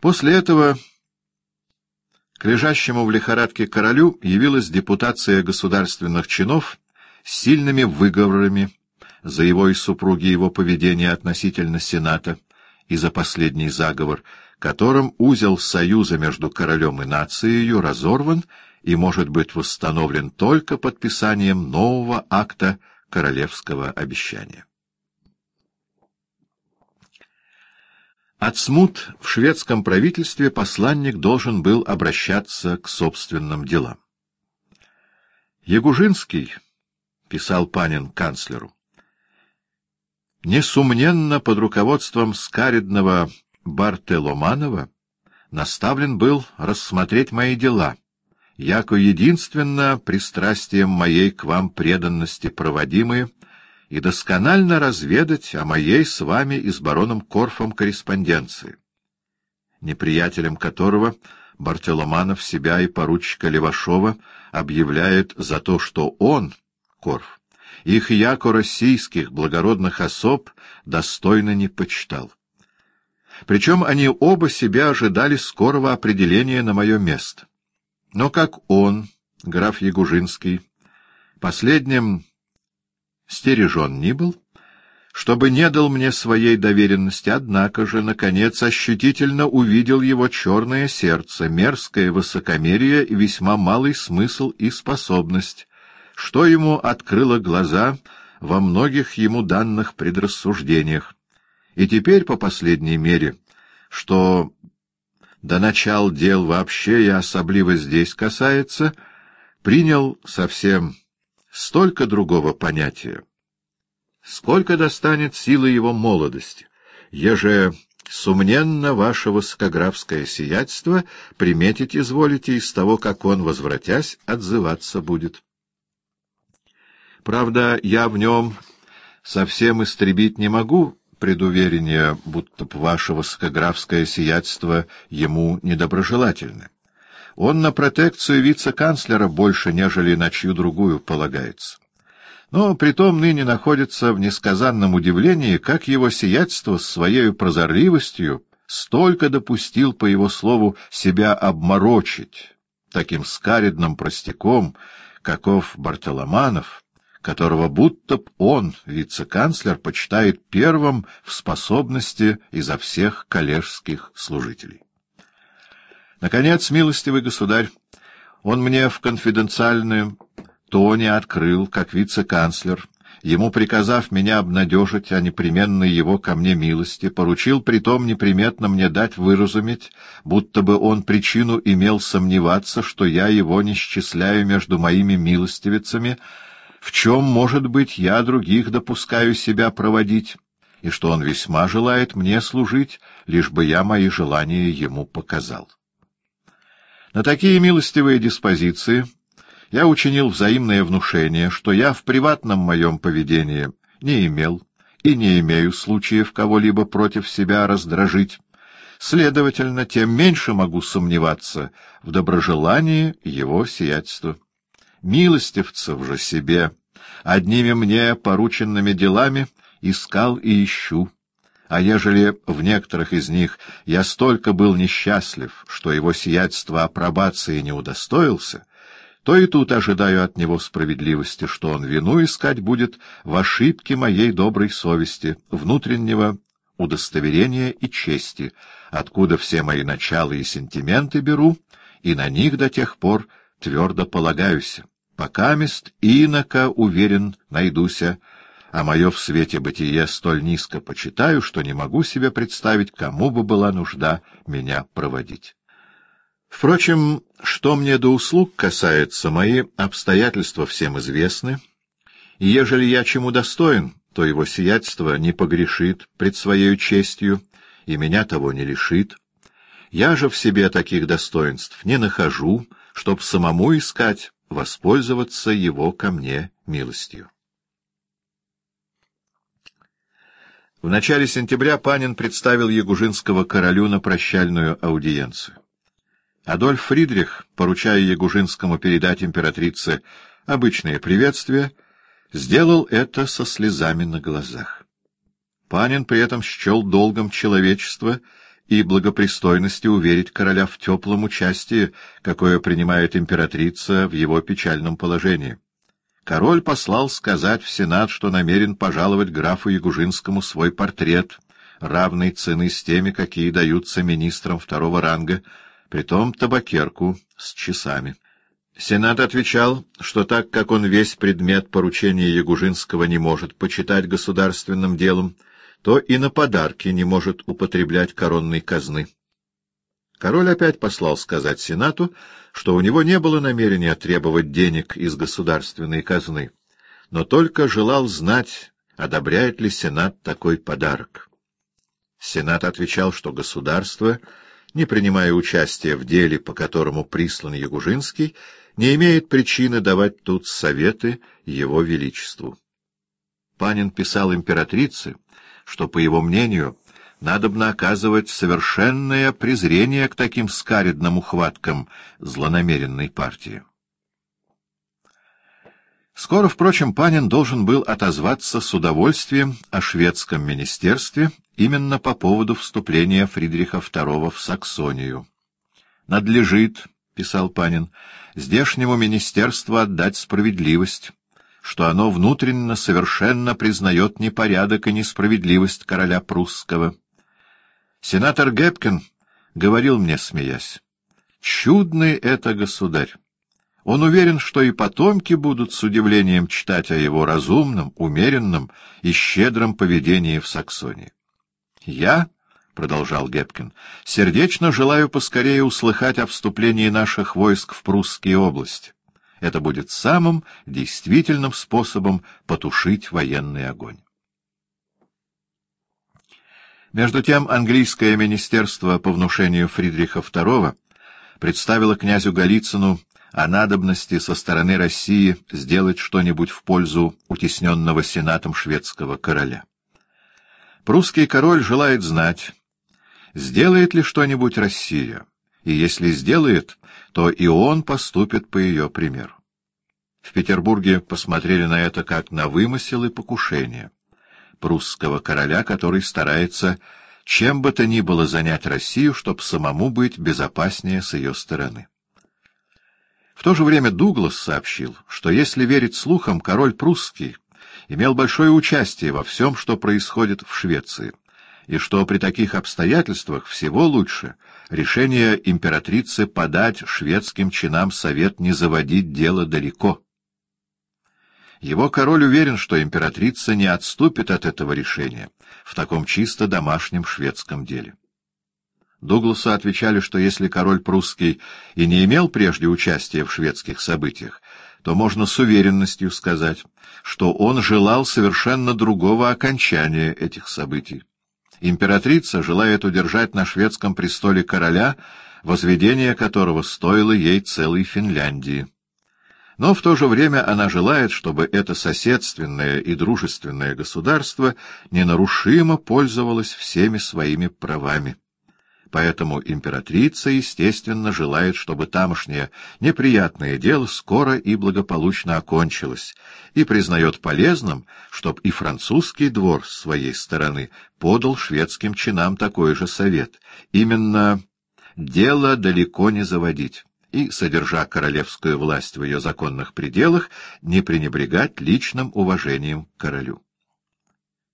После этого к лежащему в лихорадке королю явилась депутация государственных чинов с сильными выговорами за его и супруги его поведение относительно Сената и за последний заговор, которым узел союза между королем и нацией разорван и может быть восстановлен только подписанием нового акта королевского обещания. От смут в шведском правительстве посланник должен был обращаться к собственным делам. Ягужинский, — писал Панин канцлеру, — несомненно, под руководством скаридного Бартеломанова наставлен был рассмотреть мои дела, яко единственно пристрастием моей к вам преданности проводимые — и досконально разведать о моей с вами и с бароном Корфом корреспонденции, неприятелем которого Бартеломанов себя и поручика Левашова объявляет за то, что он, Корф, их яко российских благородных особ достойно не почитал. Причем они оба себя ожидали скорого определения на мое место. Но как он, граф Ягужинский, последним стережен ни был, чтобы не дал мне своей доверенности, однако же, наконец, ощутительно увидел его черное сердце, мерзкое высокомерие и весьма малый смысл и способность, что ему открыло глаза во многих ему данных предрассуждениях. И теперь, по последней мере, что до начала дел вообще и особливо здесь касается, принял совсем столько другого понятия. Сколько достанет силы его молодости, еже сумненно ваше высокографское сиятельство приметить изволите из того, как он, возвратясь, отзываться будет. Правда, я в нем совсем истребить не могу предуверение, будто б ваше высокографское сиятельство ему недоброжелательны. Он на протекцию вице-канцлера больше, нежели на чью другую полагается. Но притом ныне находится в несказанном удивлении, как его сиятельство с своей прозорливостью столько допустил, по его слову, себя обморочить таким скаридным простяком, каков Бартоломанов, которого будто б он, вице-канцлер, почитает первым в способности изо всех коллежских служителей. Наконец, милостивый государь, он мне в конфиденциальную тоне открыл, как вице-канцлер, ему приказав меня обнадежить о непременной его ко мне милости, поручил притом неприметно мне дать выразуметь, будто бы он причину имел сомневаться, что я его не счисляю между моими милостивицами, в чем, может быть, я других допускаю себя проводить, и что он весьма желает мне служить, лишь бы я мои желания ему показал. На такие милостивые диспозиции я учинил взаимное внушение, что я в приватном моем поведении не имел и не имею случаев кого-либо против себя раздражить. Следовательно, тем меньше могу сомневаться в доброжелании его сиятельства. Милостивцев же себе, одними мне порученными делами, искал и ищу а ежели в некоторых из них я столько был несчастлив, что его сиятельство апробации не удостоился, то и тут ожидаю от него справедливости, что он вину искать будет в ошибке моей доброй совести, внутреннего удостоверения и чести, откуда все мои начала и сентименты беру, и на них до тех пор твердо полагаюсь. Пока мест инока, уверен, найдуся, а мое в свете бытие столь низко почитаю, что не могу себе представить, кому бы была нужда меня проводить. Впрочем, что мне до услуг касается, мои обстоятельства всем известны, и ежели я чему достоин, то его сиятельство не погрешит пред своей честью, и меня того не лишит. Я же в себе таких достоинств не нахожу, чтоб самому искать, воспользоваться его ко мне милостью. В начале сентября Панин представил Ягужинского королю на прощальную аудиенцию. Адольф Фридрих, поручая Ягужинскому передать императрице обычное приветствие, сделал это со слезами на глазах. Панин при этом счел долгом человечества и благопристойности уверить короля в теплом участии, какое принимает императрица в его печальном положении. Король послал сказать в Сенат, что намерен пожаловать графу Ягужинскому свой портрет, равной цены с теми, какие даются министрам второго ранга, притом табакерку с часами. Сенат отвечал, что так как он весь предмет поручения Ягужинского не может почитать государственным делом, то и на подарки не может употреблять коронной казны. Король опять послал сказать Сенату, что у него не было намерения требовать денег из государственной казны, но только желал знать, одобряет ли Сенат такой подарок. Сенат отвечал, что государство, не принимая участия в деле, по которому прислан Ягужинский, не имеет причины давать тут советы Его Величеству. Панин писал императрице, что, по его мнению, надобно оказывать совершенное презрение к таким скаридным ухваткам злонамеренной партии. Скоро, впрочем, Панин должен был отозваться с удовольствием о шведском министерстве именно по поводу вступления Фридриха II в Саксонию. «Надлежит», — писал Панин, — «здешнему министерству отдать справедливость» что оно внутренно совершенно признает непорядок и несправедливость короля прусского. Сенатор Гепкин говорил мне, смеясь, «Чудный это государь! Он уверен, что и потомки будут с удивлением читать о его разумном, умеренном и щедром поведении в Саксонии. Я, — продолжал Гепкин, — сердечно желаю поскорее услыхать о вступлении наших войск в прусские области. Это будет самым действительным способом потушить военный огонь. Между тем английское министерство по внушению Фридриха II представило князю Голицыну о надобности со стороны России сделать что-нибудь в пользу утесненного сенатом шведского короля. Прусский король желает знать, сделает ли что-нибудь Россия, и если сделает, то и он поступит по ее примеру. В Петербурге посмотрели на это как на вымысел и покушение прусского короля, который старается чем бы то ни было занять Россию, чтобы самому быть безопаснее с ее стороны. В то же время Дуглас сообщил, что если верить слухам, король прусский имел большое участие во всем, что происходит в Швеции, и что при таких обстоятельствах всего лучше решение императрицы подать шведским чинам совет не заводить дело далеко. Его король уверен, что императрица не отступит от этого решения в таком чисто домашнем шведском деле. Дугласу отвечали, что если король прусский и не имел прежде участия в шведских событиях, то можно с уверенностью сказать, что он желал совершенно другого окончания этих событий. Императрица желает удержать на шведском престоле короля, возведение которого стоило ей целой Финляндии. Но в то же время она желает, чтобы это соседственное и дружественное государство ненарушимо пользовалось всеми своими правами. Поэтому императрица, естественно, желает, чтобы тамошнее неприятное дело скоро и благополучно окончилось, и признает полезным, чтобы и французский двор с своей стороны подал шведским чинам такой же совет. Именно дело далеко не заводить и, содержа королевскую власть в ее законных пределах, не пренебрегать личным уважением к королю.